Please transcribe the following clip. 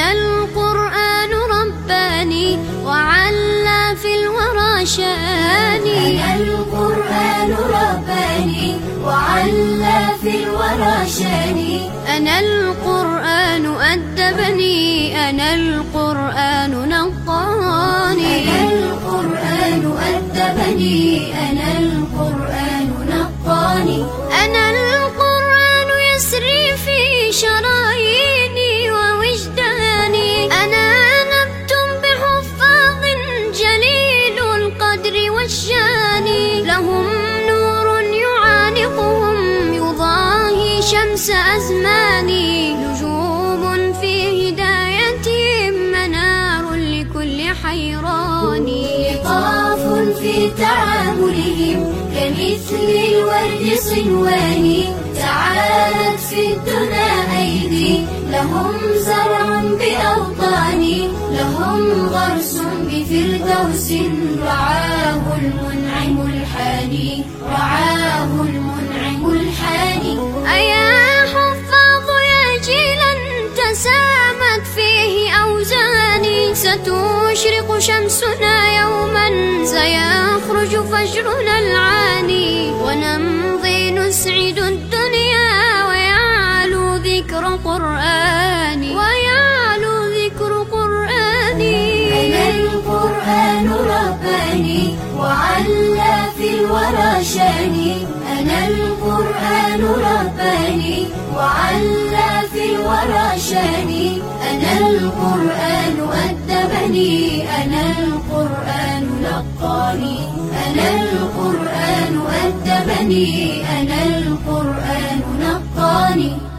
أنا القرآن رباني وعلى في الورى شاني. أنا القرآن رباني وعلى في الورى شاني. أنا القرآن أدبني أنا القرآن نقاني أنا القرآن أدبني أنا القرآن لهم نور يعانقهم يضاهي شمس أزماني. نجوم في هدايتهم منار لكل حيران. لطاف في تعاملهم كمثل الورد صنواني تعالت في الدنا أيدي لهم زرع بأوطاني لهم غرس بفردوس رعاه المنعم ستشرق شمسنا يوما سيخرج فجرنا العاني ونمضي نسعد الدنيا ويعلو ذكر قرآني ويعلو ذكر قرآني أنا القرآن رباني وعلى في الورى شاني؟ أنا القرآن رباني وعلى في الورى شاني؟ أنا القرآن أدبني أنا القرآن لقاني. أنا القرآن أدبني أنا القرآن نقاني.